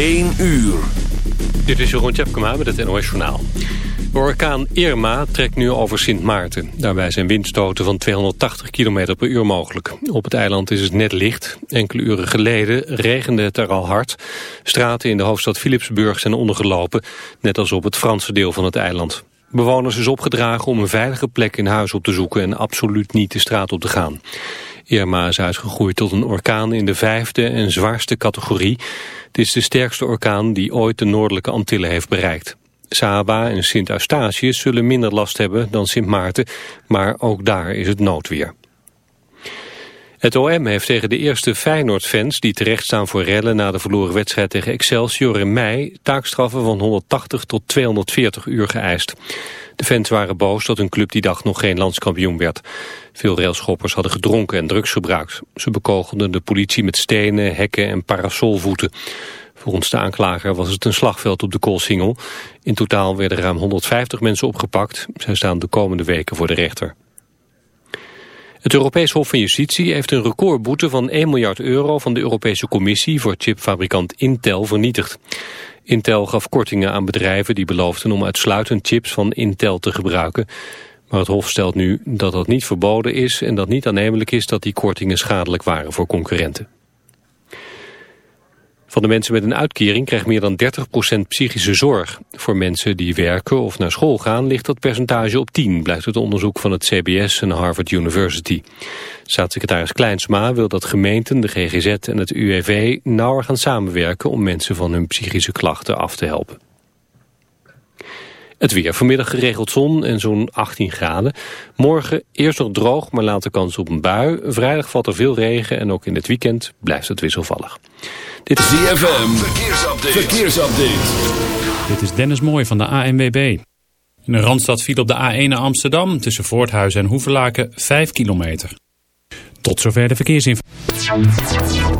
1 uur. Dit is Jeroen Tjepkema met het NOS Journaal. De orkaan Irma trekt nu over Sint Maarten. Daarbij zijn windstoten van 280 km per uur mogelijk. Op het eiland is het net licht. Enkele uren geleden regende het er al hard. Straten in de hoofdstad Philipsburg zijn ondergelopen, net als op het Franse deel van het eiland. Bewoners is opgedragen om een veilige plek in huis op te zoeken en absoluut niet de straat op te gaan. Irma is uitgegroeid tot een orkaan in de vijfde en zwaarste categorie. Het is de sterkste orkaan die ooit de noordelijke Antillen heeft bereikt. Saba en Sint Eustatius zullen minder last hebben dan Sint Maarten, maar ook daar is het noodweer. Het OM heeft tegen de eerste Feyenoord-fans die terechtstaan voor rellen na de verloren wedstrijd tegen Excelsior in mei taakstraffen van 180 tot 240 uur geëist. De fans waren boos dat hun club die dag nog geen landskampioen werd. Veel railschoppers hadden gedronken en drugs gebruikt. Ze bekogelden de politie met stenen, hekken en parasolvoeten. Volgens de aanklager was het een slagveld op de Koolsingel. In totaal werden ruim 150 mensen opgepakt. Zij staan de komende weken voor de rechter. Het Europees Hof van Justitie heeft een recordboete van 1 miljard euro van de Europese Commissie voor chipfabrikant Intel vernietigd. Intel gaf kortingen aan bedrijven die beloofden om uitsluitend chips van Intel te gebruiken. Maar het Hof stelt nu dat dat niet verboden is en dat niet aannemelijk is dat die kortingen schadelijk waren voor concurrenten. Van de mensen met een uitkering krijgt meer dan 30% psychische zorg. Voor mensen die werken of naar school gaan ligt dat percentage op 10, blijkt uit onderzoek van het CBS en Harvard University. Staatssecretaris Kleinsma wil dat gemeenten, de GGZ en het UWV nauwer gaan samenwerken om mensen van hun psychische klachten af te helpen. Het weer. Vanmiddag geregeld zon en zo'n 18 graden. Morgen eerst nog droog, maar later kans op een bui. Vrijdag valt er veel regen en ook in het weekend blijft het wisselvallig. Dit is ZFM. Verkeersupdate. Verkeersupdate. Dit is Dennis Mooij van de ANWB. In de Randstad viel op de A1 naar Amsterdam tussen Voorthuizen en Hoevelaken 5 kilometer. Tot zover de verkeersinformatie.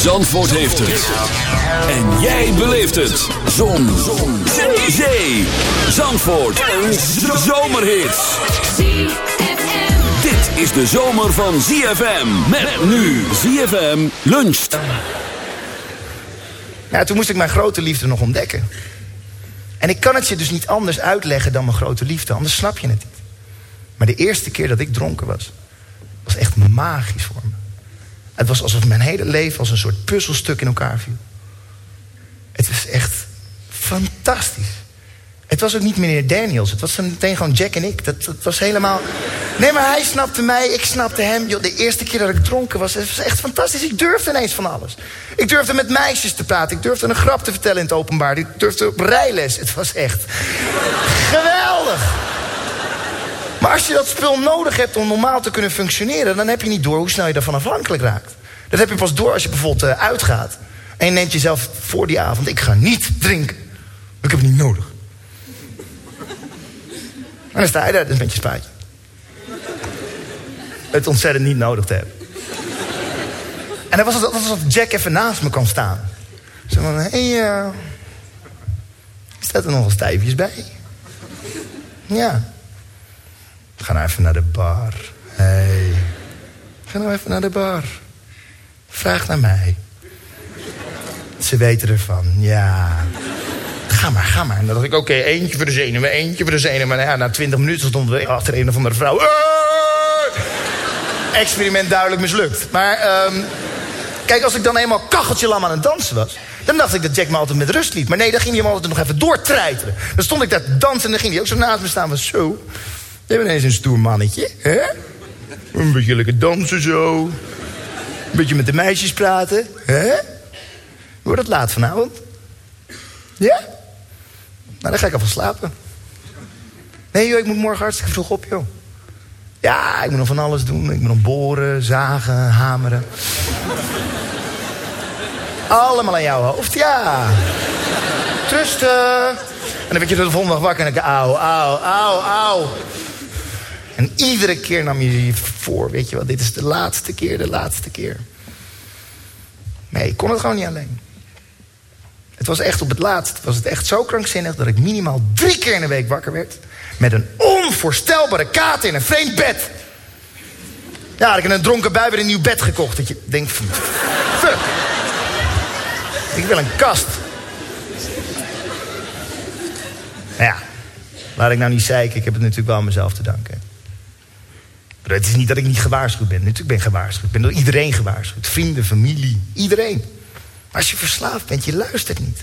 Zandvoort heeft het. En jij beleeft het. Zon. Zon. Zee. Zandvoort. Een zomerhit. Dit is de zomer van ZFM. Met nu ZFM luncht. Ja, toen moest ik mijn grote liefde nog ontdekken. En ik kan het je dus niet anders uitleggen dan mijn grote liefde, anders snap je het niet. Maar de eerste keer dat ik dronken was, was echt magisch voor me. Het was alsof mijn hele leven als een soort puzzelstuk in elkaar viel. Het was echt fantastisch. Het was ook niet meneer Daniels, het was meteen gewoon Jack en ik. Dat, was helemaal... Nee, maar hij snapte mij, ik snapte hem. De eerste keer dat ik dronken was, het was echt fantastisch. Ik durfde ineens van alles. Ik durfde met meisjes te praten. Ik durfde een grap te vertellen in het openbaar. Ik durfde op rijles. Het was echt geweldig. Maar als je dat spul nodig hebt om normaal te kunnen functioneren... dan heb je niet door hoe snel je daarvan afhankelijk raakt. Dat heb je pas door als je bijvoorbeeld eh, uitgaat. En je neemt jezelf voor die avond... ik ga niet drinken. Ik heb het niet nodig. En dan sta je daar dus met je spuitje. Het ontzettend niet nodig te hebben. En dan was het alsof Jack even naast me kwam staan. Zo van, hé, hey, uh, staat er nogal stijfjes bij? Ja. Ga nou even naar de bar. Hey. Ga nou even naar de bar. Vraag naar mij. Ze weten ervan, ja. Ga maar, ga maar. En dan dacht ik, oké, eentje voor de zenuwen, eentje voor de zenuwen. Maar ja, na twintig minuten stonden we achter een of andere vrouw. Experiment duidelijk mislukt. Maar um, kijk, als ik dan eenmaal kacheltje lam aan het dansen was... dan dacht ik dat Jack me altijd met rust liet. Maar nee, dan ging hij hem altijd nog even doortreiteren. Dan stond ik daar dansen en dan ging hij ook zo naast me staan van... zo, je bent eens een stoer mannetje, hè? Een beetje lekker dansen zo. Een beetje met de meisjes praten, hè? Wordt het laat vanavond? Ja? Nou, dan ga ik alvast slapen. Nee joh, ik moet morgen hartstikke vroeg op joh. Ja, ik moet nog van alles doen. Ik moet nog boren, zagen, hameren. Allemaal aan jouw hoofd, ja. Trusten. En dan werd je de volgende dag wakker en ik, auw, auw, auw, auw. En iedere keer nam je je voor, weet je wel, dit is de laatste keer, de laatste keer. Nee, ik kon het gewoon niet alleen. Het was echt op het laatst, was het echt zo krankzinnig... dat ik minimaal drie keer in de week wakker werd... met een onvoorstelbare kaart in een vreemd bed. Ja, had ik in een dronken bui weer een nieuw bed gekocht. Dat je denkt, fuck. Ik wil een kast. Nou ja, laat ik nou niet zeiken. Ik heb het natuurlijk wel aan mezelf te danken. Het is niet dat ik niet gewaarschuwd ben. Natuurlijk ben ik gewaarschuwd. Ik ben door iedereen gewaarschuwd. Vrienden, familie, iedereen. Maar als je verslaafd bent, je luistert niet.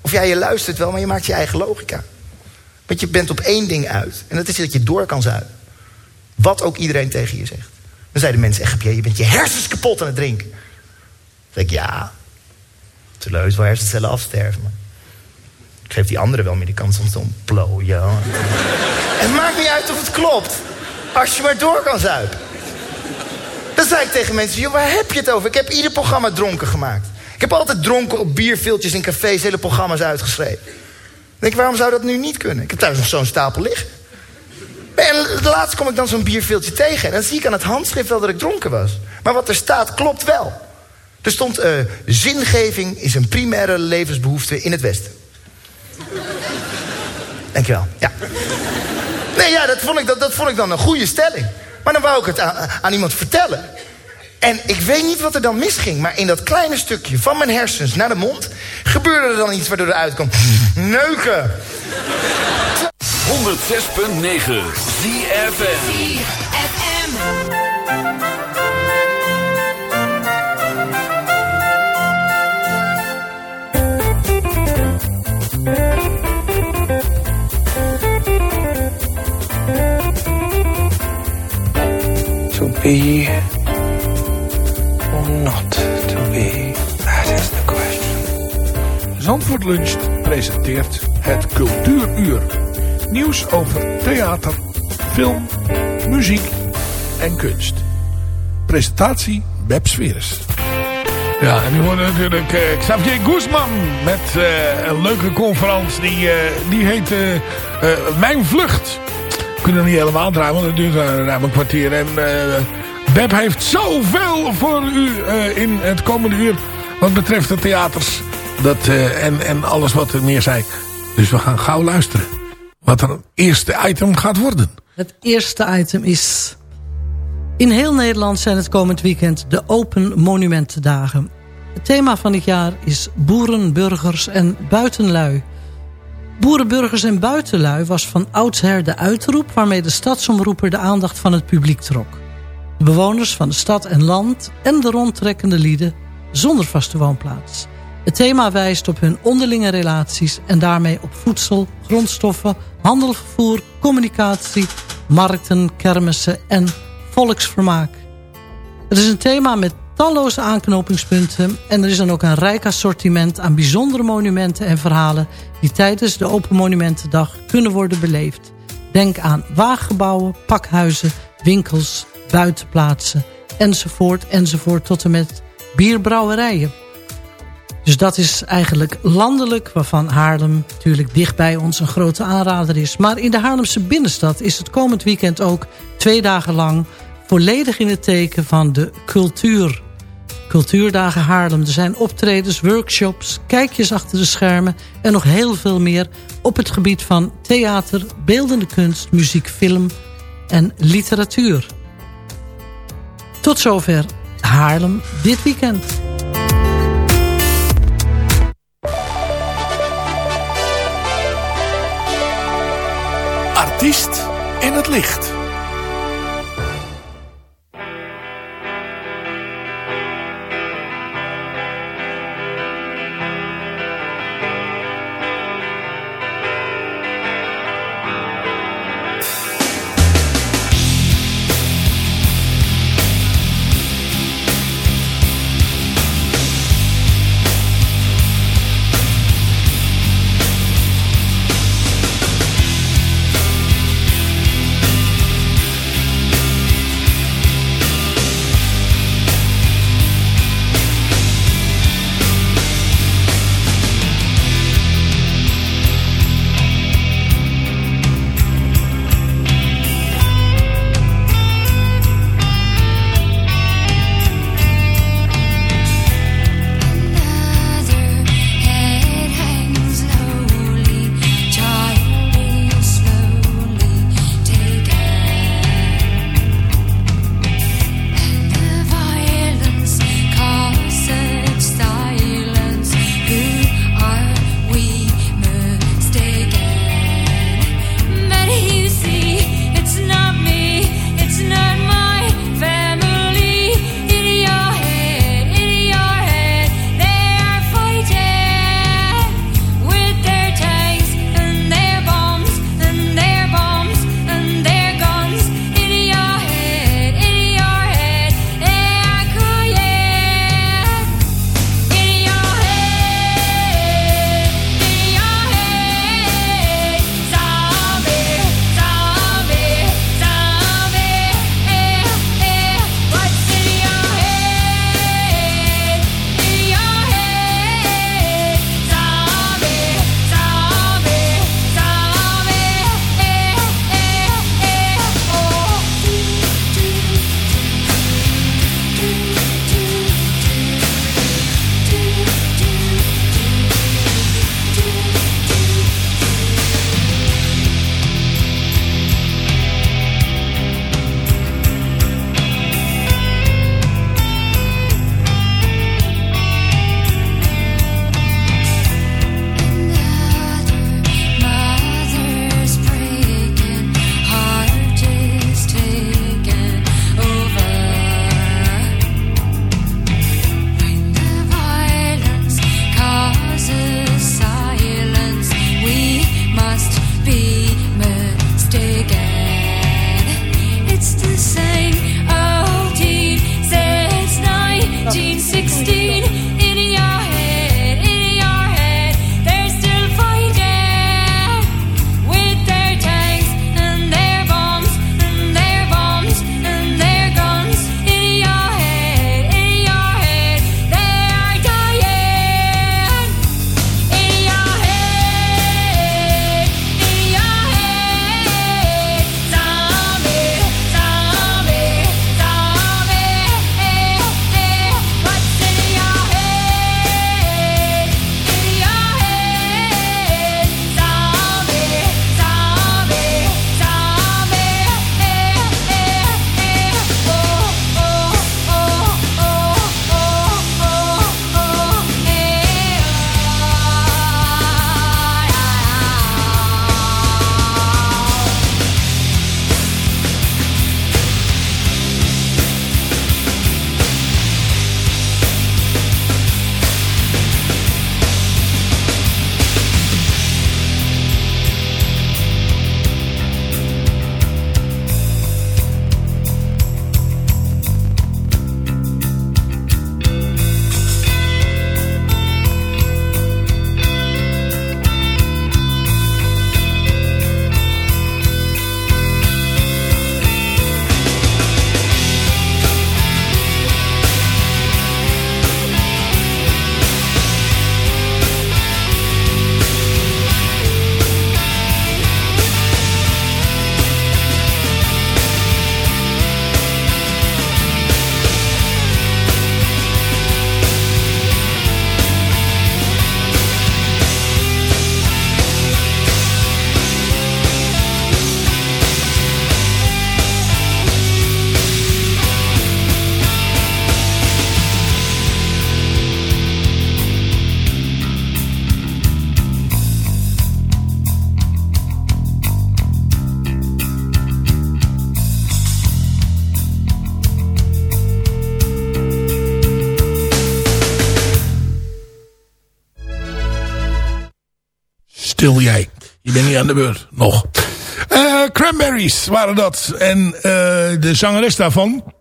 Of ja, je luistert wel, maar je maakt je eigen logica. Want je bent op één ding uit. En dat is dat je door kan zuipen. Wat ook iedereen tegen je zegt. Dan zeiden mensen echt, je bent je hersens kapot aan het drinken. Dan zeg ik, ja. Is leuk wel hersencellen afsterven. Maar ik geef die anderen wel meer de kans om te ontplooien. het maakt niet uit of het klopt. Als je maar door kan zuipen. Dan zei ik tegen mensen, joh, waar heb je het over? Ik heb ieder programma dronken gemaakt. Ik heb altijd dronken op bierviltjes in cafés hele programma's uitgeschreven. Dan denk ik, waarom zou dat nu niet kunnen? Ik heb thuis nog zo'n stapel liggen. En laatst kom ik dan zo'n bierviltje tegen. En dan zie ik aan het handschrift wel dat ik dronken was. Maar wat er staat, klopt wel. Er stond, uh, zingeving is een primaire levensbehoefte in het Westen. Dankjewel, ja. Nee, ja, dat vond, ik, dat, dat vond ik dan een goede stelling. Maar dan wou ik het aan, aan iemand vertellen. En ik weet niet wat er dan misging, maar in dat kleine stukje van mijn hersens naar de mond gebeurde er dan iets waardoor er uitkomt. Neuken. 106.9 ZFM. To be not to be? That is the question. Zandvoort Luncht presenteert het Cultuuruur. Nieuws over theater, film, muziek en kunst. Presentatie Beb Sweres. Ja, en nu hoorde natuurlijk uh, Xavier Guzman met uh, een leuke conferentie. Die, uh, die heet Mijn Vlucht. We kunnen niet helemaal draaien, want het duurt ruim een kwartier. En Beb heeft zoveel voor u uh, in het komende uur. Wat betreft de theaters. Dat, uh, en, en alles wat er meer zijn. Dus we gaan gauw luisteren. Wat er eerste item gaat worden. Het eerste item is... In heel Nederland zijn het komend weekend de Open Monumentendagen. Het thema van dit jaar is boeren, burgers en buitenlui. Boeren, burgers en buitenlui was van oudsher de uitroep... waarmee de stadsomroeper de aandacht van het publiek trok de bewoners van de stad en land en de rondtrekkende lieden zonder vaste woonplaats. Het thema wijst op hun onderlinge relaties en daarmee op voedsel, grondstoffen, handelvervoer, communicatie, markten, kermissen en volksvermaak. Het is een thema met talloze aanknopingspunten en er is dan ook een rijk assortiment aan bijzondere monumenten en verhalen die tijdens de Open Monumentendag kunnen worden beleefd. Denk aan waaggebouwen, pakhuizen, winkels, buitenplaatsen, enzovoort, enzovoort, tot en met bierbrouwerijen. Dus dat is eigenlijk landelijk, waarvan Haarlem natuurlijk dichtbij ons een grote aanrader is. Maar in de Haarlemse binnenstad is het komend weekend ook twee dagen lang volledig in het teken van de cultuur. Cultuurdagen Haarlem. Er zijn optredens, workshops, kijkjes achter de schermen... en nog heel veel meer op het gebied van theater, beeldende kunst, muziek, film en literatuur. Tot zover Haarlem dit weekend. Artiest in het licht. Stil jij. Je bent niet aan de beurt. Nog. Uh, Cranberries waren dat. En uh, de zangeres daarvan...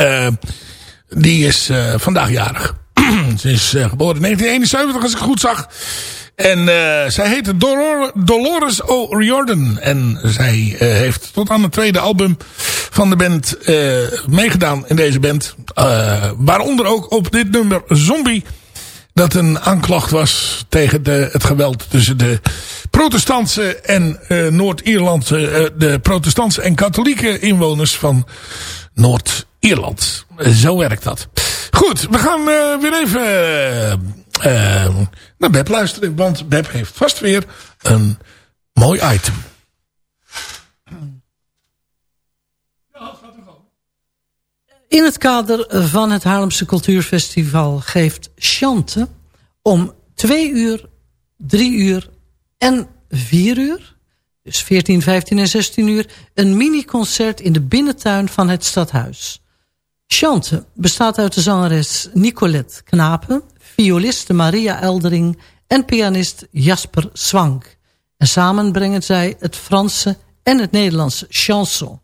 Uh, die is vandaag jarig. Ze is geboren in 1971 als ik goed zag. En zij heette Dolor Dolores O'Riordan. En zij heeft tot aan het tweede album van de band meegedaan in deze band. waaronder ook op dit nummer Zombie. Dat een aanklacht was tegen de, het geweld tussen de protestantse en Noord-Ierlandse... de protestantse en katholieke inwoners van Noord-Ierland. Zo werkt dat. Goed, we gaan weer even naar Beb luisteren. Want Beb heeft vast weer een mooi item. In het kader van het Haarlemse Cultuurfestival geeft Chante om twee uur, drie uur en vier uur, dus 14, 15 en 16 uur, een mini-concert in de binnentuin van het stadhuis. Chante bestaat uit de zangeres Nicolette Knapen, violiste Maria Eldering en pianist Jasper Swank. En samen brengen zij het Franse en het Nederlandse chanson.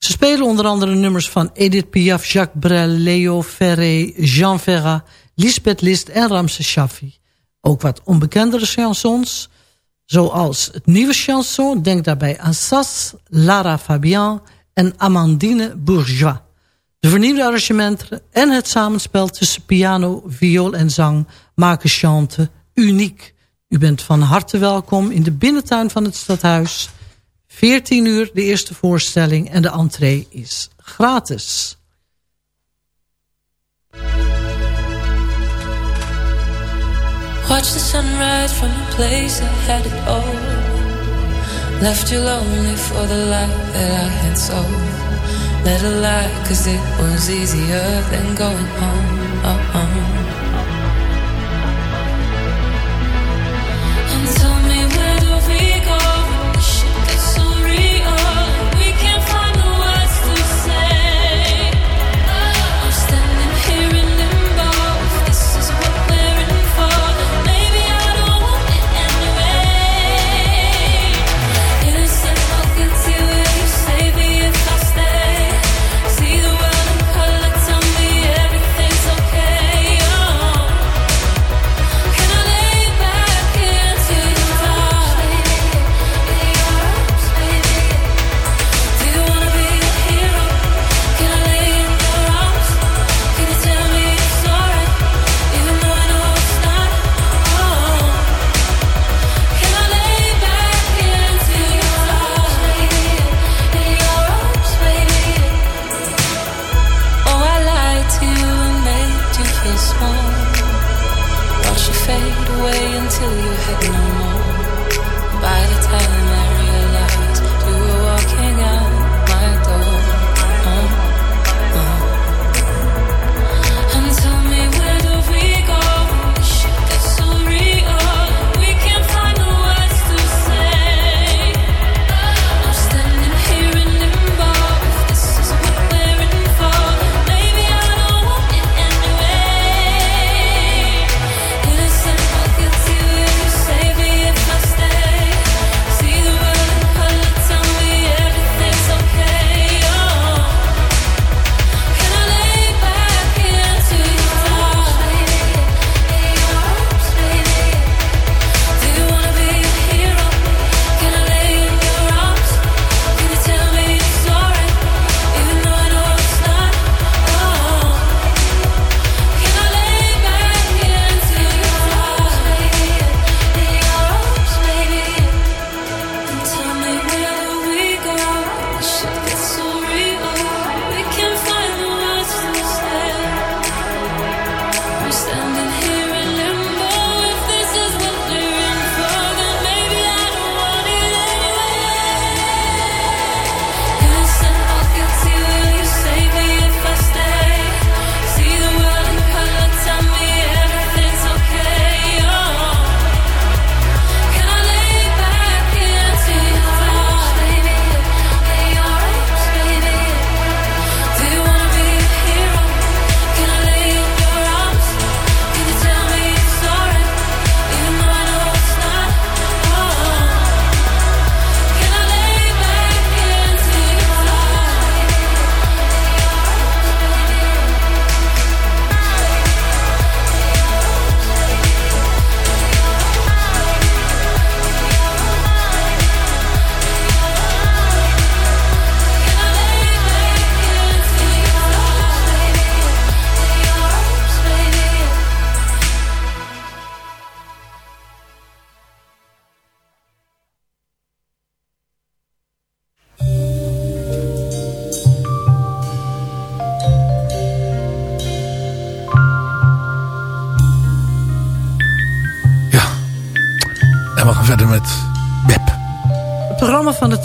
Ze spelen onder andere nummers van Edith Piaf, Jacques Brel, Leo Ferré, Jean Ferrat, Lisbeth List en Ramse Shaffi. Ook wat onbekendere chansons, zoals het nieuwe chanson, denk daarbij aan Sass, Lara Fabian en Amandine Bourgeois. De vernieuwde arrangementen en het samenspel tussen piano, viool en zang maken Chante uniek. U bent van harte welkom in de binnentuin van het stadhuis. 14 uur de eerste voorstelling en de entree is gratis. Watch the sunrise from a place I had it all. Left you lonely for the life that I had sold. Let a lie, cause it was easier than going home. Uh -uh. away until you had no more by the time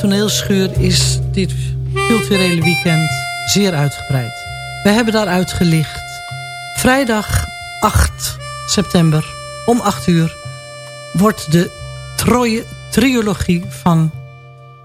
toneelschuur is dit culturele weekend zeer uitgebreid. We hebben daaruit gelicht. Vrijdag 8 september om 8 uur wordt de Troje triologie van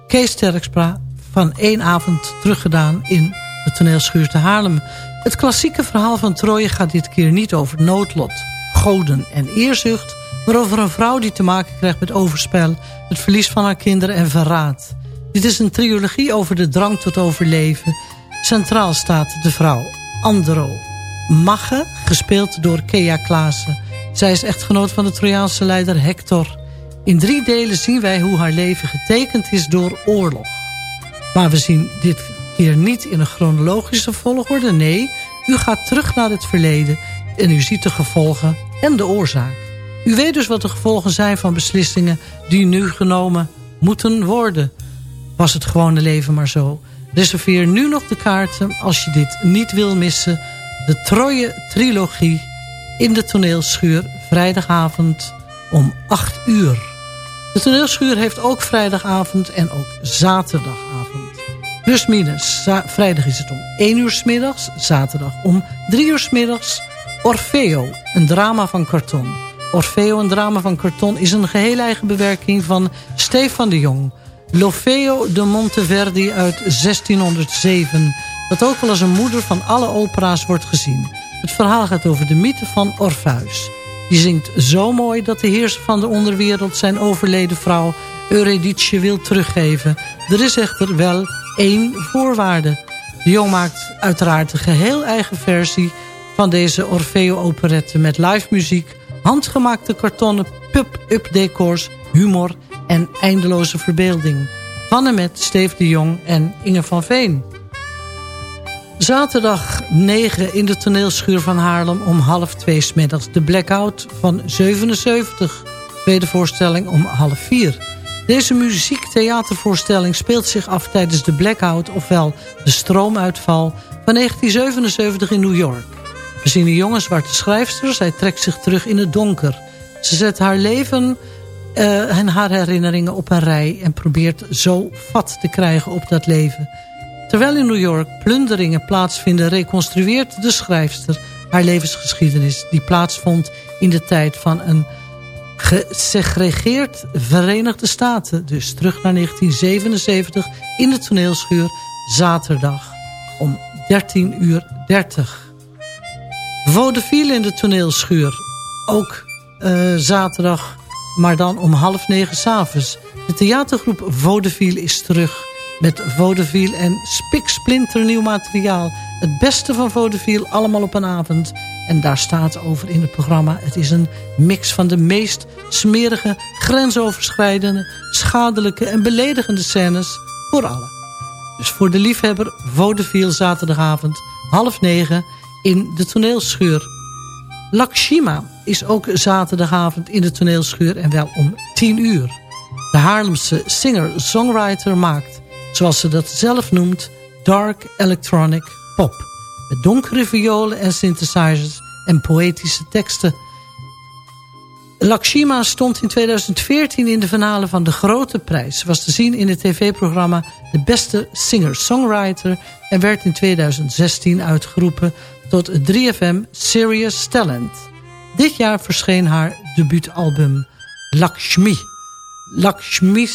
Kees Terkstra van één avond teruggedaan in de toneelschuur te Haarlem. Het klassieke verhaal van Troje gaat dit keer niet over noodlot, goden en eerzucht... maar over een vrouw die te maken krijgt met overspel... het verlies van haar kinderen en verraad. Dit is een trilogie over de drang tot overleven. Centraal staat de vrouw Andro Magge, gespeeld door Kea Klaassen. Zij is echtgenoot van de Trojaanse leider Hector. In drie delen zien wij hoe haar leven getekend is door oorlog. Maar we zien dit keer niet in een chronologische volgorde. Nee, u gaat terug naar het verleden en u ziet de gevolgen en de oorzaak. U weet dus wat de gevolgen zijn van beslissingen die nu genomen moeten worden. Was het gewone leven maar zo. Reserveer nu nog de kaarten als je dit niet wil missen. De Troje Trilogie in de toneelschuur vrijdagavond om 8 uur. De toneelschuur heeft ook vrijdagavond en ook zaterdagavond. Plus minus. Vrijdag is het om 1 uur s middags. Zaterdag om 3 uur s middags. Orfeo, een drama van karton. Orfeo, een drama van karton, is een geheel eigen bewerking van Stefan de Jong. L'Orfeo de Monteverdi uit 1607. Dat ook wel als een moeder van alle opera's wordt gezien. Het verhaal gaat over de mythe van Orpheus. Die zingt zo mooi dat de heerser van de onderwereld zijn overleden vrouw Eurydice wil teruggeven. Er is echter wel één voorwaarde. De jong maakt uiteraard een geheel eigen versie van deze Orfeo-operette... met live muziek, handgemaakte kartonnen pub-up decors, humor en eindeloze verbeelding. Van met Steve de Jong en Inge van Veen. Zaterdag 9 in de toneelschuur van Haarlem om half twee smiddags. De Blackout van 77. Tweede voorstelling om half vier. Deze muziektheatervoorstelling speelt zich af tijdens de blackout... ofwel de stroomuitval van 1977 in New York. We zien een jonge zwarte schrijfster. Zij trekt zich terug in het donker. Ze zet haar leven en haar herinneringen op een rij... en probeert zo vat te krijgen op dat leven. Terwijl in New York plunderingen plaatsvinden... reconstrueert de schrijfster haar levensgeschiedenis... die plaatsvond in de tijd van een gesegregeerd Verenigde Staten. Dus terug naar 1977 in de toneelschuur zaterdag om 13 uur 30. Vaudeville in de toneelschuur. Ook uh, zaterdag, maar dan om half negen s'avonds. De theatergroep Vaudeville is terug met vaudeville en spiksplinternieuw materiaal. Het beste van vaudeville, allemaal op een avond. En daar staat over in het programma... het is een mix van de meest smerige, grensoverschrijdende... schadelijke en beledigende scènes voor allen. Dus voor de liefhebber vaudeville zaterdagavond half negen in de toneelschuur. Lakshima is ook zaterdagavond in de toneelschuur en wel om 10 uur. De Haarlemse singer-songwriter maakt zoals ze dat zelf noemt, dark electronic pop. Met donkere violen en synthesizers en poëtische teksten. Lakshima stond in 2014 in de finale van de Grote Prijs. Ze was te zien in het tv-programma De Beste Singer-Songwriter... en werd in 2016 uitgeroepen tot 3FM Serious Talent. Dit jaar verscheen haar debuutalbum Lakshmi. Lakshmi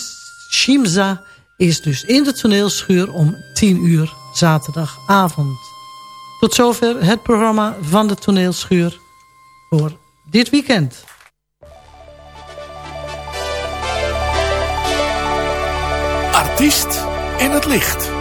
Shimza is dus in de toneelschuur om 10 uur zaterdagavond. Tot zover het programma van de toneelschuur voor dit weekend. Artiest in het licht.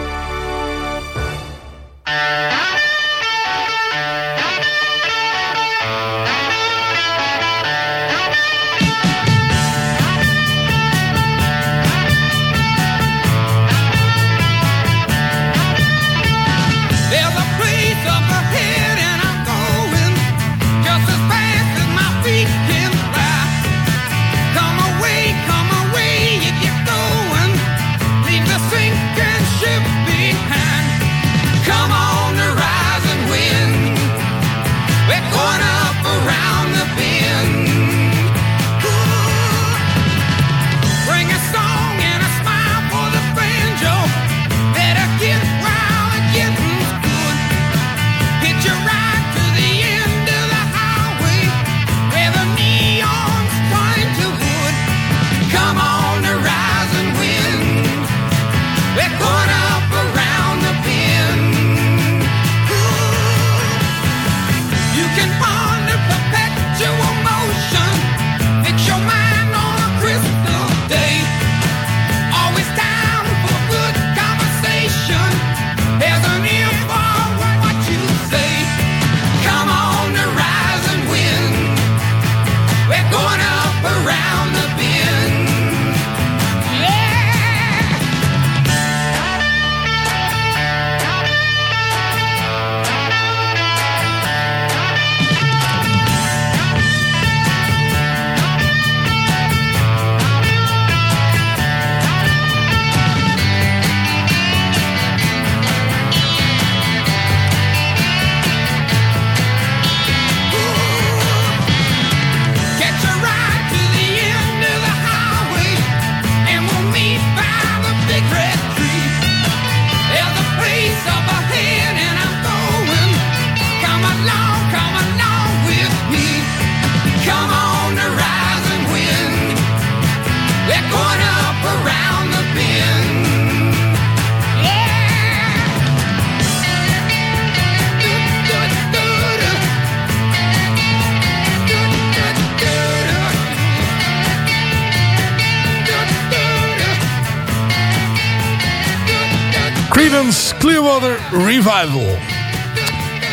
Revival.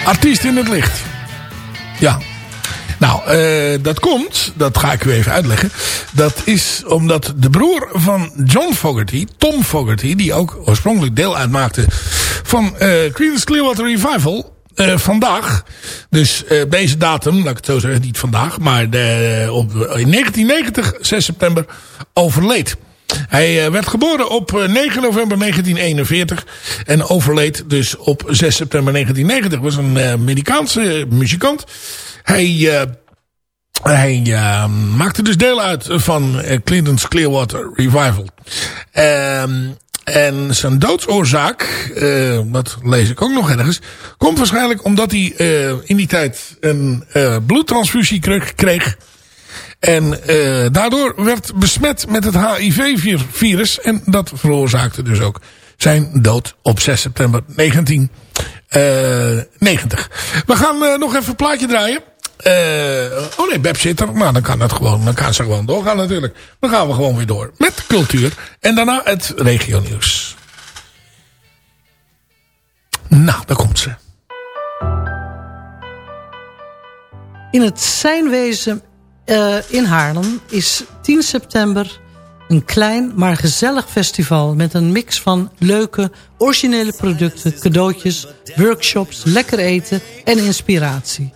Artiest in het licht. Ja. Nou, uh, dat komt, dat ga ik u even uitleggen. Dat is omdat de broer van John Fogerty, Tom Fogerty... die ook oorspronkelijk deel uitmaakte van uh, Creedence Clearwater Revival... Uh, vandaag, dus deze datum, laat ik het zo zeggen, niet vandaag... maar de, op, in 1990, 6 september, overleed. Hij uh, werd geboren op 9 november 1941 en overleed dus op 6 september 1990. Was een uh, Amerikaanse muzikant. Hij, hij maakte dus deel uit van Clinton's Clearwater Revival. Ehm, en zijn doodsoorzaak, uh, dat lees ik ook nog ergens, komt waarschijnlijk omdat hij in die tijd een bloedtransfusie kreeg. En daardoor werd besmet met het HIV-virus. En dat veroorzaakte dus ook zijn dood op 6 september 1990. We gaan nog even een plaatje draaien. Oh nee, Beb zit er. Nou, dan kan dat gewoon. Dan kan ze gewoon doorgaan natuurlijk. Dan gaan we gewoon weer door met cultuur. En daarna het regionieuws. Nou, daar komt ze. In het Zijnwezen uh, in Haarlem is 10 september een klein maar gezellig festival... met een mix van leuke, originele producten, cadeautjes, workshops, lekker eten en inspiratie.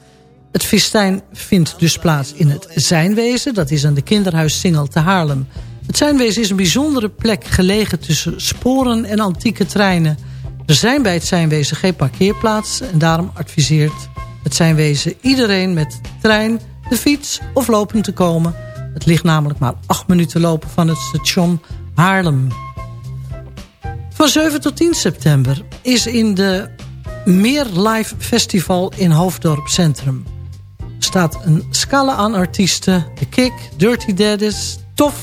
Het festijn vindt dus plaats in het Zijnwezen. Dat is aan de kinderhuis Singel te Haarlem. Het Zijnwezen is een bijzondere plek gelegen tussen sporen en antieke treinen. Er zijn bij het Zijnwezen geen parkeerplaatsen... en daarom adviseert het Zijnwezen iedereen met trein, de fiets of lopen te komen. Het ligt namelijk maar acht minuten lopen van het station Haarlem. Van 7 tot 10 september is in de Meer Live Festival in Hoofddorp Centrum staat een scala aan artiesten. The Kick, Dirty Daddies, Tof,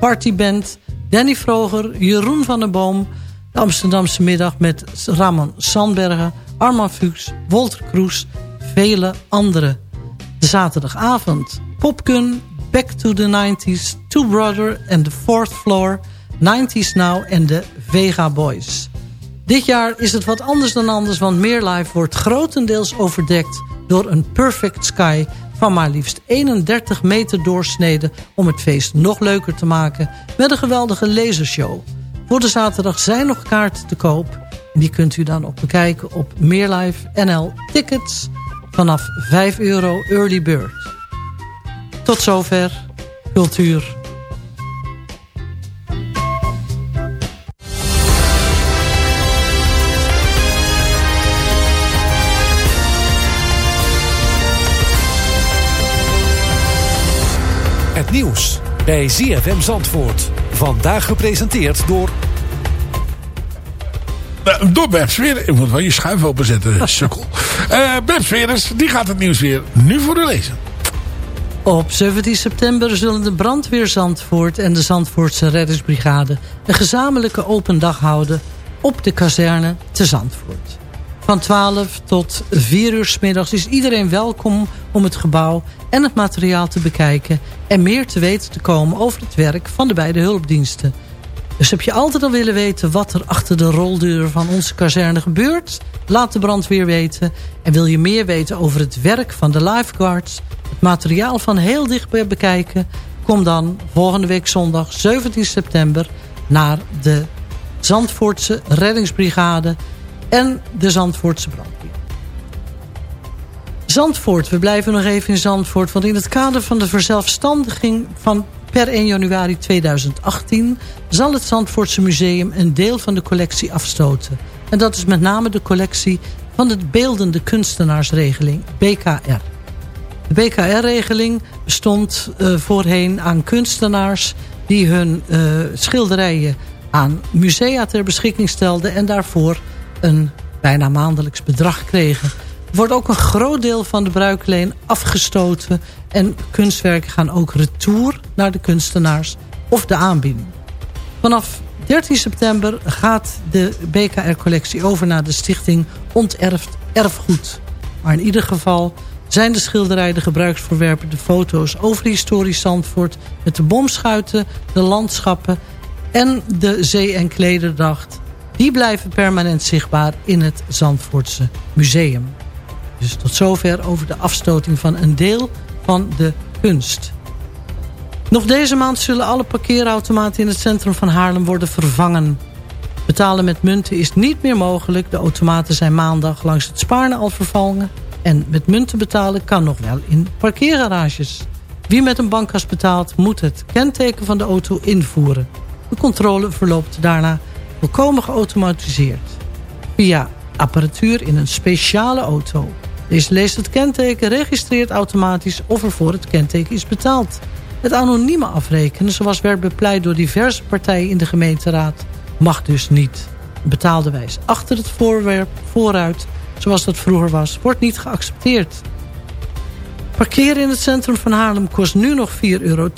Partyband, Danny Vroger, Jeroen van der Boom... de Amsterdamse middag met Ramon Sandbergen, Armand Fuchs, Walter Kroes, vele anderen. De zaterdagavond, Popkun, Back to the 90s, Two Brother and the Fourth Floor... 90s Now en de Vega Boys. Dit jaar is het wat anders dan anders, want Meer Live wordt grotendeels overdekt door een perfect sky van maar liefst 31 meter doorsneden... om het feest nog leuker te maken met een geweldige lasershow. Voor de zaterdag zijn nog kaarten te koop. En die kunt u dan ook bekijken op Meerlife NL Tickets vanaf 5 euro early bird. Tot zover cultuur nieuws bij ZFM Zandvoort. Vandaag gepresenteerd door... Nou, door Bert Sweer. Ik moet wel je schuif openzetten, sukkel. uh, Bert Sweerders, die gaat het nieuws weer nu voor u lezen. Op 17 september zullen de brandweer Zandvoort en de Zandvoortse reddingsbrigade... een gezamenlijke open dag houden op de kazerne te Zandvoort. Van 12 tot 4 uur s middags is iedereen welkom om het gebouw en het materiaal te bekijken... en meer te weten te komen over het werk van de beide hulpdiensten. Dus heb je altijd al willen weten wat er achter de roldeur van onze kazerne gebeurt? Laat de brandweer weten. En wil je meer weten over het werk van de lifeguards... het materiaal van heel dichtbij bekijken... kom dan volgende week zondag 17 september naar de Zandvoortse reddingsbrigade en de Zandvoortse brandweer. Zandvoort, we blijven nog even in Zandvoort... want in het kader van de verzelfstandiging van per 1 januari 2018... zal het Zandvoortse Museum een deel van de collectie afstoten. En dat is met name de collectie van de beeldende kunstenaarsregeling, BKR. De BKR-regeling bestond uh, voorheen aan kunstenaars... die hun uh, schilderijen aan musea ter beschikking stelden... en daarvoor een bijna maandelijks bedrag kregen. Er wordt ook een groot deel van de bruikleen afgestoten... en kunstwerken gaan ook retour naar de kunstenaars of de aanbieding. Vanaf 13 september gaat de BKR-collectie over naar de stichting Onterfd Erfgoed. Maar in ieder geval zijn de schilderijen, de gebruiksvoorwerpen, de foto's over historisch Zandvoort... met de bomschuiten, de landschappen en de zee- en klederdacht die blijven permanent zichtbaar in het Zandvoortse museum. Dus tot zover over de afstoting van een deel van de kunst. Nog deze maand zullen alle parkeerautomaten in het centrum van Haarlem worden vervangen. Betalen met munten is niet meer mogelijk. De automaten zijn maandag langs het Spaarne al vervangen. En met munten betalen kan nog wel in parkeergarages. Wie met een bankkas betaalt moet het kenteken van de auto invoeren. De controle verloopt daarna volkomen geautomatiseerd. Via apparatuur in een speciale auto. Deze leest het kenteken, registreert automatisch of er voor het kenteken is betaald. Het anonieme afrekenen, zoals werd bepleit door diverse partijen in de gemeenteraad, mag dus niet. Betaalde wijs achter het voorwerp vooruit, zoals dat vroeger was, wordt niet geaccepteerd. Parkeren in het centrum van Haarlem kost nu nog 4,20 euro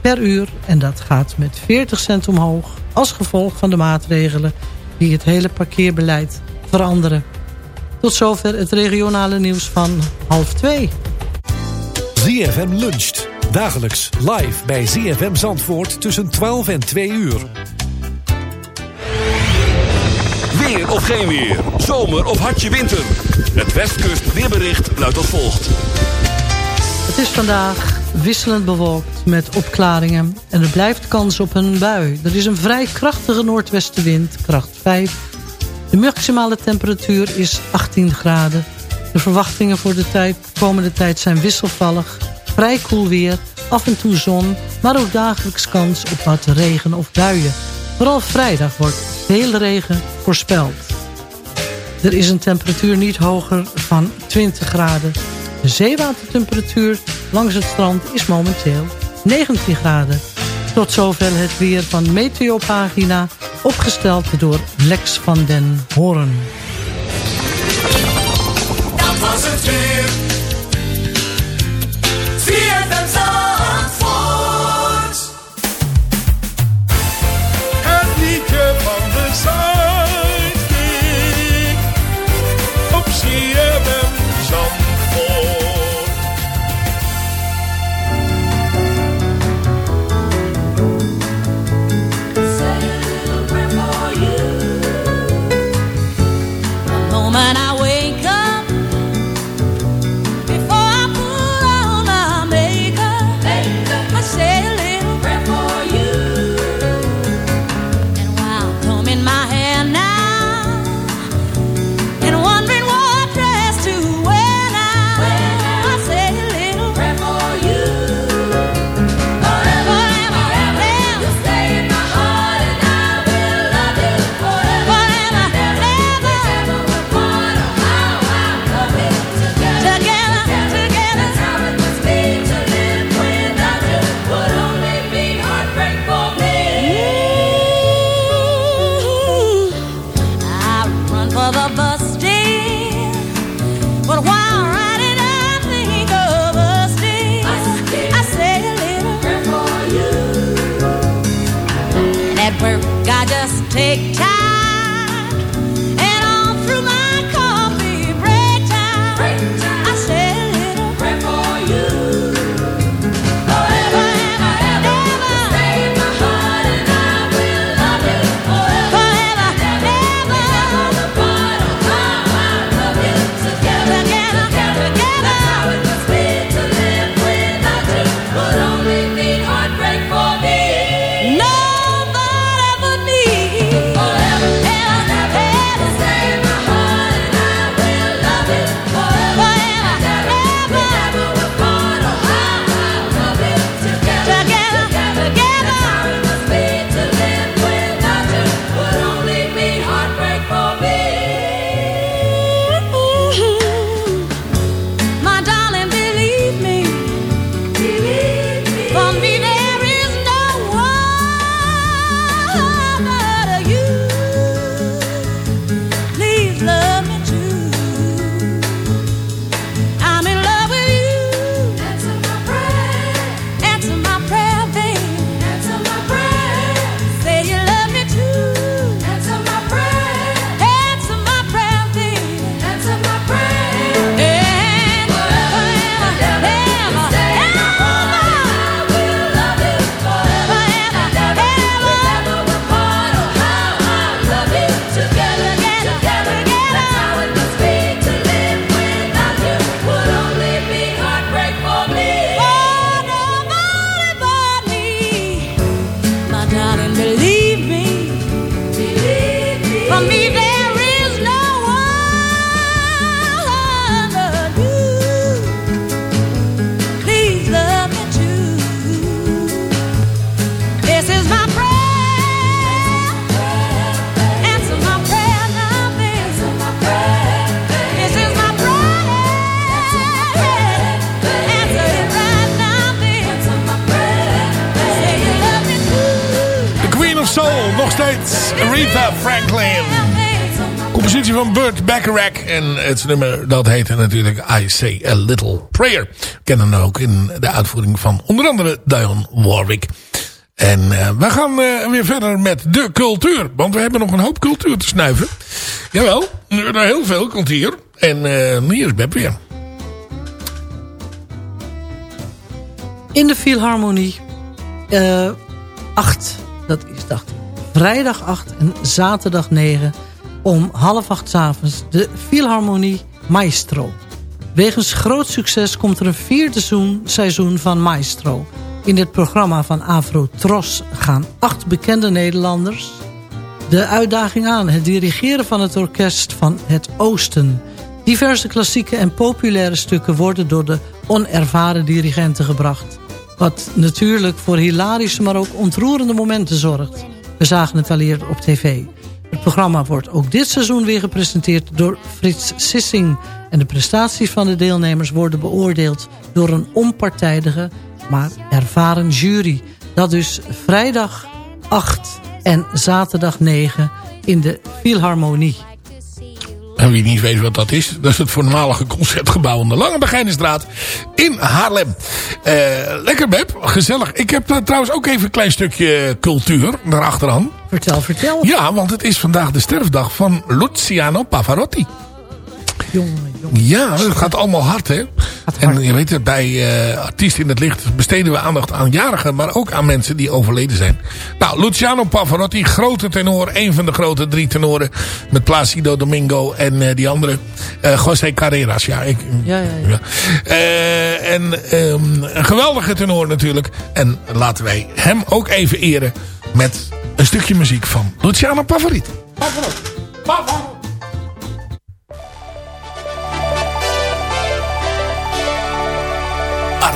per uur. En dat gaat met 40 cent omhoog als gevolg van de maatregelen die het hele parkeerbeleid veranderen. Tot zover het regionale nieuws van half 2. ZFM luncht. Dagelijks live bij ZFM Zandvoort tussen 12 en 2 uur. Weer of geen weer. Zomer of hartje winter. Het Westkust weerbericht luidt als volgt. Het is vandaag wisselend bewolkt met opklaringen. En er blijft kans op een bui. Er is een vrij krachtige noordwestenwind, kracht 5. De maximale temperatuur is 18 graden. De verwachtingen voor de tijd, komende tijd zijn wisselvallig. Vrij koel weer, af en toe zon, maar ook dagelijks kans op wat regen of buien. Vooral vrijdag wordt veel regen voorspeld. Er is een temperatuur niet hoger van 20 graden. De zeewatertemperatuur langs het strand is momenteel 19 graden. Tot zover het weer van Meteopagina, opgesteld door Lex van den Hoorn. Dat was het weer. Moment I het nummer dat heette natuurlijk I Say A Little Prayer. We kennen hem ook in de uitvoering van onder andere Dionne Warwick. En uh, we gaan uh, weer verder met de cultuur. Want we hebben nog een hoop cultuur te snuiven. Jawel, er heel veel cultuur. En uh, hier is Beb weer. In de Philharmonie. 8, dat is dacht vrijdag 8 en zaterdag 9 om half acht 's avonds de Philharmonie Maestro. Wegens groot succes komt er een vierde seizoen, van Maestro. In het programma van Afro Tros gaan acht bekende Nederlanders... de uitdaging aan, het dirigeren van het orkest van het Oosten. Diverse klassieke en populaire stukken worden door de onervaren dirigenten gebracht. Wat natuurlijk voor hilarische, maar ook ontroerende momenten zorgt. We zagen het al eerder op tv. Het programma wordt ook dit seizoen weer gepresenteerd door Frits Sissing. En de prestaties van de deelnemers worden beoordeeld door een onpartijdige, maar ervaren jury. Dat dus vrijdag 8 en zaterdag 9 in de Philharmonie. En wie niet weet wat dat is, dat is het voormalige concertgebouw aan de Lange Begijnenstraat in Haarlem. Uh, lekker Beb, gezellig. Ik heb daar trouwens ook even een klein stukje cultuur daarachteraan. Vertel, vertel. Ja, want het is vandaag de sterfdag van Luciano Pavarotti. Jongen, jongen. Ja, het gaat allemaal hard, hè? En je weet het, bij uh, Artiest in het Licht besteden we aandacht aan jarigen, maar ook aan mensen die overleden zijn. Nou, Luciano Pavarotti, grote tenor, een van de grote drie tenoren, met Placido Domingo en uh, die andere, uh, José Carreras. Ja, ik, ja, ja, ja. ja. en um, een geweldige tenor natuurlijk. En laten wij hem ook even eren met een stukje muziek van Luciano Pavarotti. Pavarotti. Pavarotti.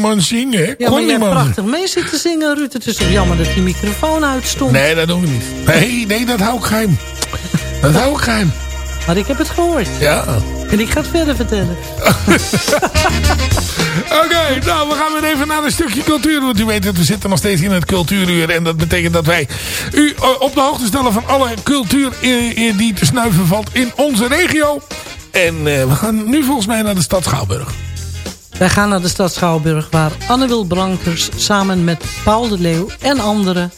Man zingen. Ja, Kon die man. prachtig mee zitten zingen, Ruud. Het is toch jammer dat die microfoon uitstond. Nee, dat doen we niet. Nee, nee, dat hou ik geheim. Dat hou ik geheim. Maar ik heb het gehoord. Ja. En ik ga het verder vertellen. Oké, nou we gaan weer even naar een stukje cultuur. Want u weet dat we zitten nog steeds in het cultuuruur. En dat betekent dat wij u eh, op de hoogte stellen van alle cultuur eh, eh, die te snuiven valt in onze regio. En we gaan nu volgens mij naar de stad Schouwburg. Wij gaan naar de stad Schouwburg waar Anne-Wil Brankers samen met Paul de Leeuw en anderen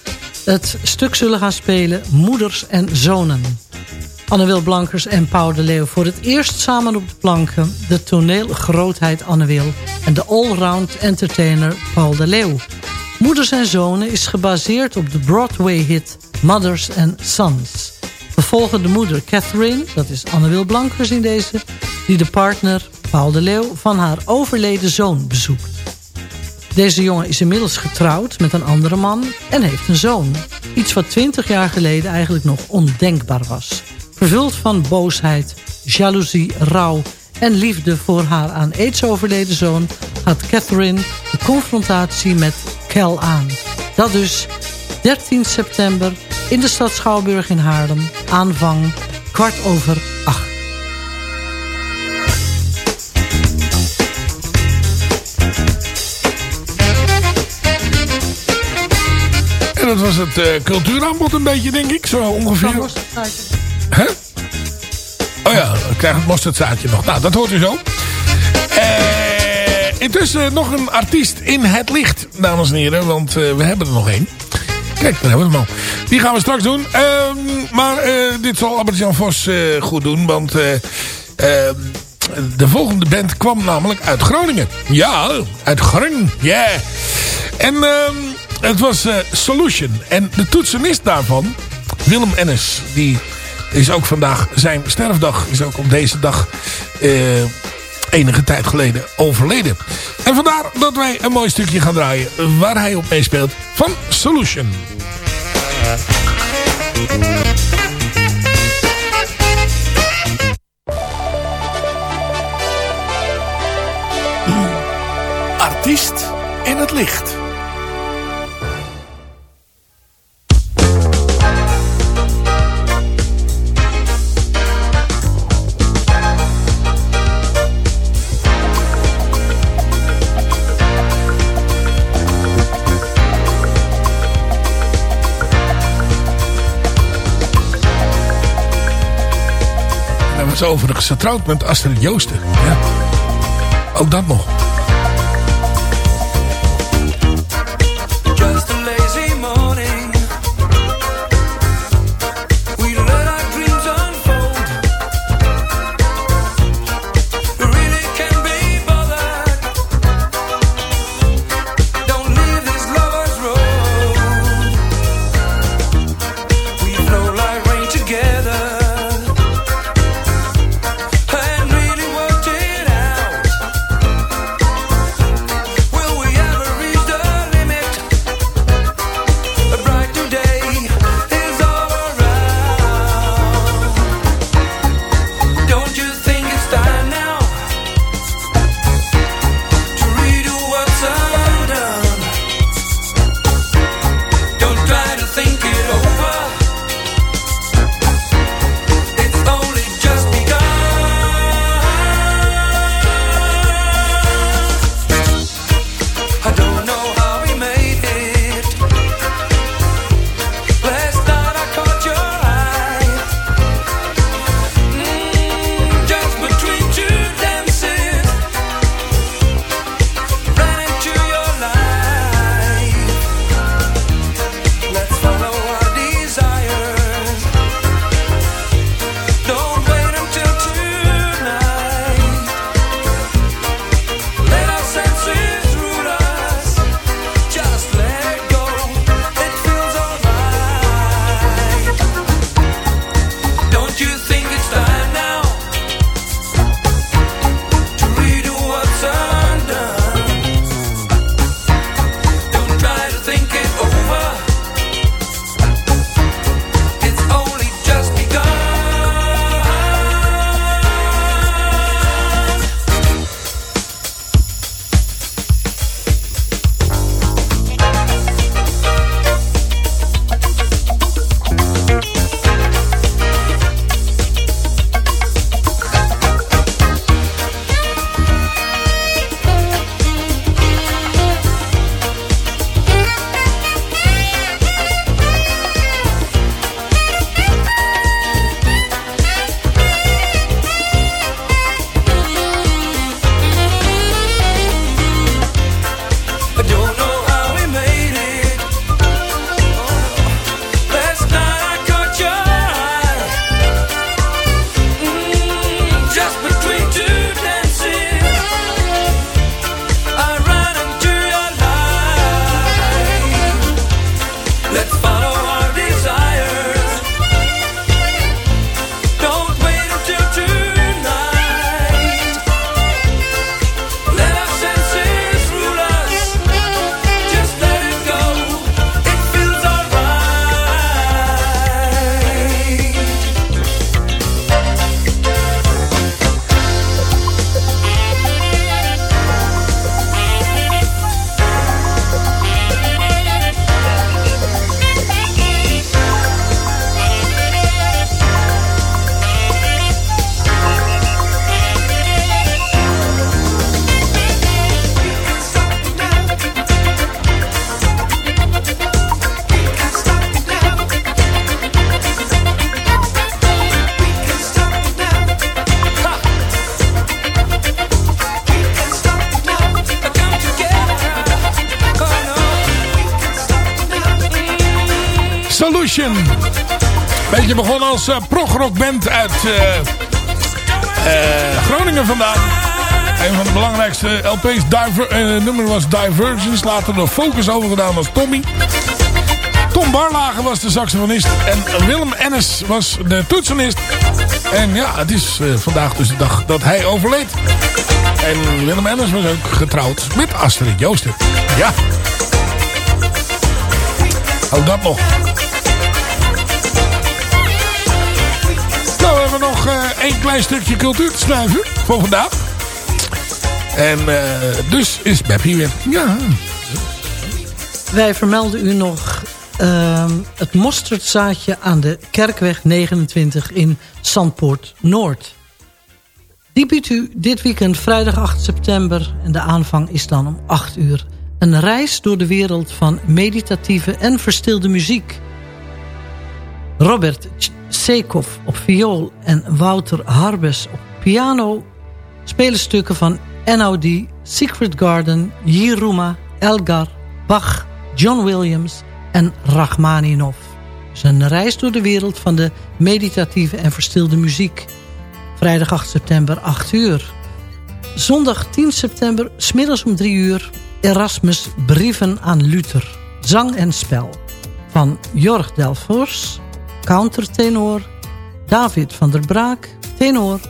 het stuk zullen gaan spelen Moeders en Zonen. Anne-Wil Blankers en Paul de Leeuw voor het eerst samen op de planken... de toneelgrootheid Anne-Wil en de allround entertainer Paul de Leeuw. Moeders en Zonen is gebaseerd op de Broadway-hit Mothers and Sons. We volgen de moeder Catherine, dat is Anne-Wil Blankers in deze... die de partner Paul de Leeuw van haar overleden zoon bezoekt. Deze jongen is inmiddels getrouwd met een andere man en heeft een zoon. Iets wat 20 jaar geleden eigenlijk nog ondenkbaar was. Vervuld van boosheid, jaloezie, rouw en liefde voor haar aan aids overleden zoon... gaat Catherine de confrontatie met Kel aan. Dat dus 13 september in de stad Schouwburg in Haarlem. Aanvang kwart over acht. Dat was het eh, cultuuraanbod een beetje, denk ik. Zo ongeveer. Hè? Oh ja, dan krijg het mosterdzaadje nog. Nou, dat hoort u zo. Eh, intussen nog een artiest in het licht, dames en heren. Want eh, we hebben er nog één. Kijk, daar hebben we hem al. Die gaan we straks doen. Ehm, maar dit zal Albert-Jan Vos goed doen. Want eh, ehm, de volgende band kwam namelijk uit Groningen. Ja, uit Groningen. Yeah. En ehm, het was eh, Solution. En de toetsenist daarvan, Willem Ennis, die is ook vandaag zijn sterfdag. Is ook op deze dag eh, enige tijd geleden overleden. En vandaar dat wij een mooi stukje gaan draaien waar hij op meespeelt van Solution. Artiest in het licht. Overigens getrouwd met Astrid Joosten. Ja. Ook dat nog. Uit eh, eh, Groningen vandaan. Een van de belangrijkste LP's. Het nummer was Divergence. Later door Focus overgedaan als Tommy. Tom Barlager was de saxofonist. En Willem Ennis was de toetsenist. En ja, het is vandaag dus de dag dat hij overleed. En Willem Ennis was ook getrouwd met Astrid Joosten. Ja. Ook dat nog. Één klein stukje cultuur te schrijven voor vandaag. En uh, dus is Beppie weer. Ja. Wij vermelden u nog uh, het mosterdzaadje aan de Kerkweg 29 in Zandpoort Noord. Die biedt u dit weekend vrijdag 8 september en de aanvang is dan om 8 uur. Een reis door de wereld van meditatieve en verstilde muziek. Robert Seekhoff op viool en Wouter Harbes op piano... spelen stukken van NOD, Secret Garden, Jiruma, Elgar, Bach, John Williams en Rachmaninoff. Een reis door de wereld van de meditatieve en verstilde muziek. Vrijdag 8 september, 8 uur. Zondag 10 september, smiddags om 3 uur... Erasmus Brieven aan Luther. Zang en spel. Van Jorg Delfors, countertenor. David van der Braak, tenor.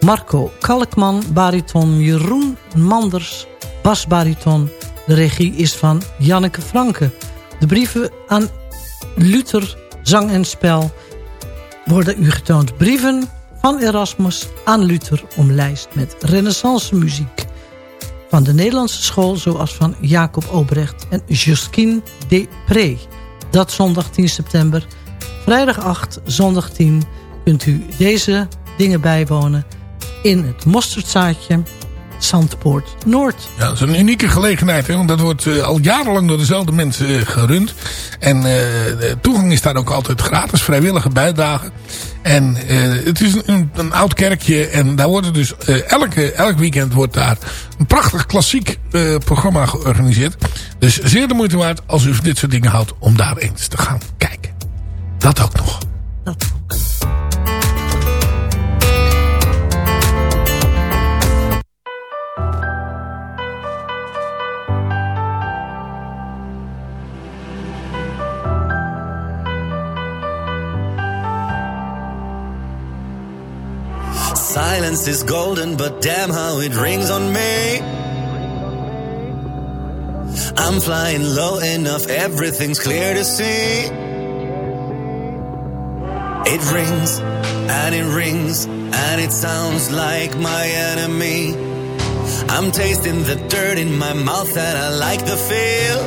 Marco Kalkman, bariton. Jeroen Manders, basbariton. De regie is van Janneke Franke. De brieven aan Luther, zang en spel... worden u getoond brieven van Erasmus aan Luther... omlijst met renaissance muziek van de Nederlandse school... zoals van Jacob Obrecht en Josquin Depré. Dat zondag 10 september. Vrijdag 8, zondag 10 kunt u deze dingen bijwonen... in het Mosterdzaadje Zandpoort Noord. Ja, dat is een unieke gelegenheid. Hè? Want dat wordt uh, al jarenlang door dezelfde mensen uh, gerund. En uh, de toegang is daar ook altijd gratis. Vrijwillige bijdrage. En het is een, een, oud kerkje. En daar wordt dus elke, elk weekend wordt daar een prachtig klassiek programma georganiseerd. Dus zeer de moeite waard als u dit soort dingen houdt. Om daar eens te gaan kijken. Dat ook nog. Dat ook. Silence is golden, but damn how it rings on me. I'm flying low enough, everything's clear to see. It rings and it rings and it sounds like my enemy. I'm tasting the dirt in my mouth and I like the feel.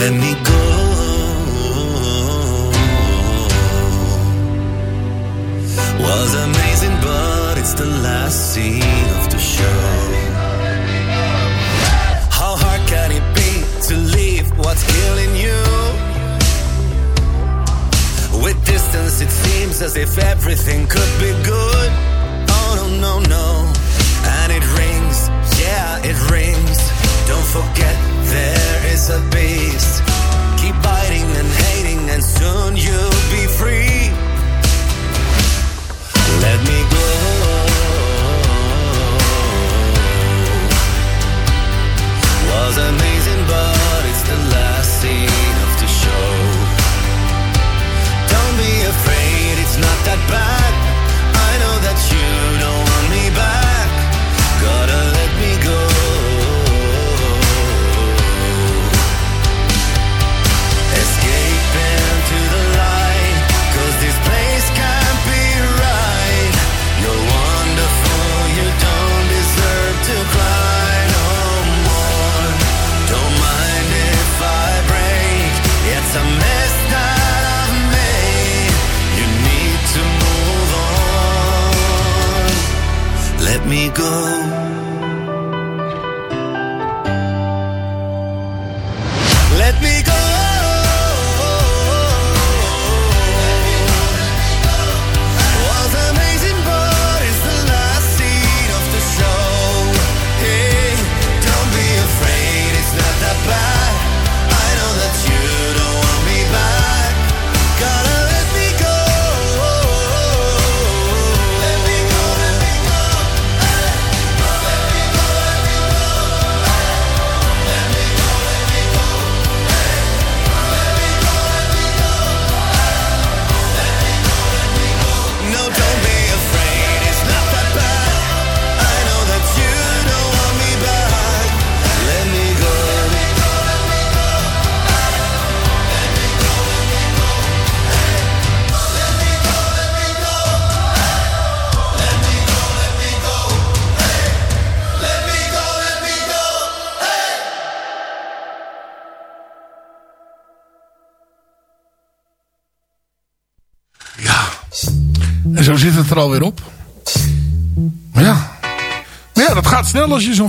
Let me go. Was amazing, but it's the last scene of the show. How hard can it be to leave what's killing you? Distance, it seems as if everything could be good. Oh, no, no, no. And it rings, yeah, it rings. Don't forget, there is a beast. Keep biting and hating, and soon you'll be free. Let me go. Was amazing, but it's the last scene that bad.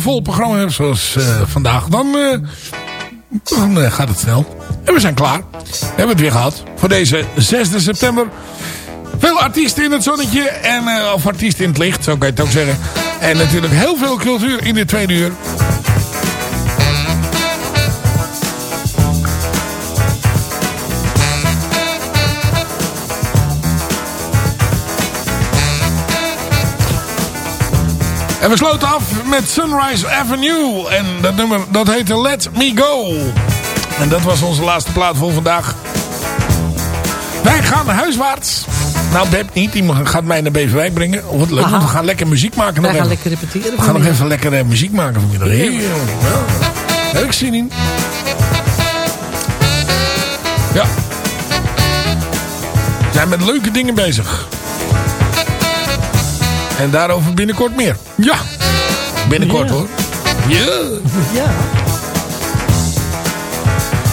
Vol programma hebt zoals eh, vandaag. Dan, eh, eh, gaat het snel. En we zijn klaar. We hebben het weer gehad. Voor deze 6 september. Veel artiesten in het zonnetje. En, of artiesten in het licht, zo kan je het ook zeggen. En natuurlijk heel veel cultuur in dit tweede uur. En we sloten af met Sunrise Avenue. En dat nummer dat heette Let Me Go. En dat was onze laatste plaat voor vandaag. Wij gaan huiswaarts. Nou, Beb niet. Die gaat mij naar Beverwijk brengen. Oh, wat leuk. Want We gaan lekker muziek maken. Nog gaan lekker repeteren. We gaan nog even lekker eh, muziek maken vanmiddag. Ja. Heb ik zin in. Ja. We zijn met leuke dingen bezig. En daarover binnenkort meer. Ja. Binnenkort Ja. hoor. Ja. Ja.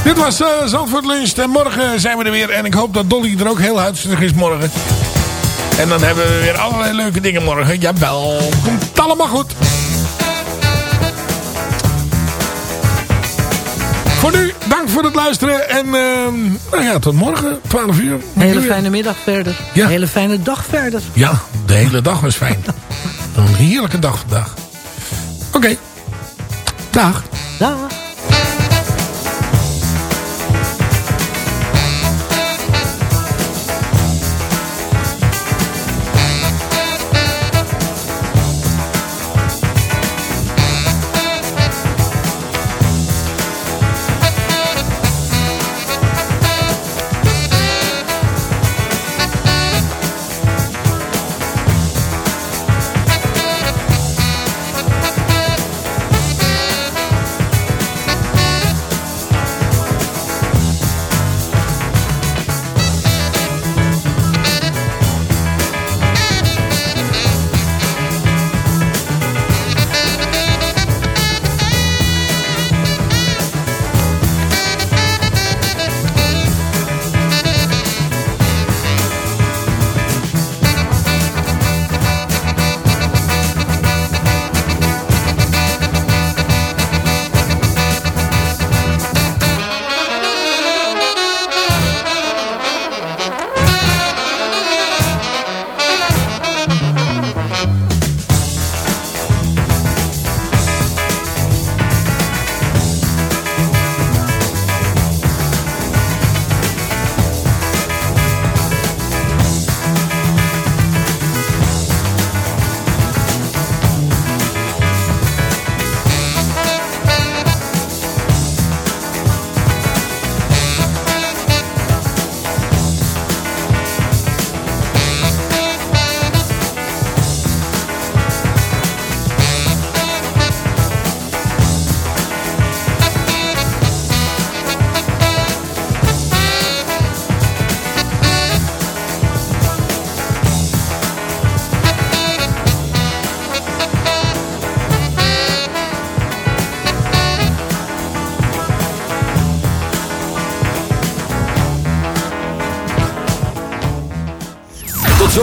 Dit was eh Zandvoort Lunch. En morgen zijn we er weer. En ik hoop dat Dolly er ook heel huidstig is morgen. En dan hebben we weer allerlei leuke dingen morgen. Jawel. Komt allemaal goed. Voor nu, dank voor het luisteren. En ehm, nou ja, tot morgen, 12 uur. Een hele fijne middag verder. Ja. Een hele fijne dag verder. Ja, de hele dag was fijn. Een heerlijke dag vandaag. Oké. Dag. Dag.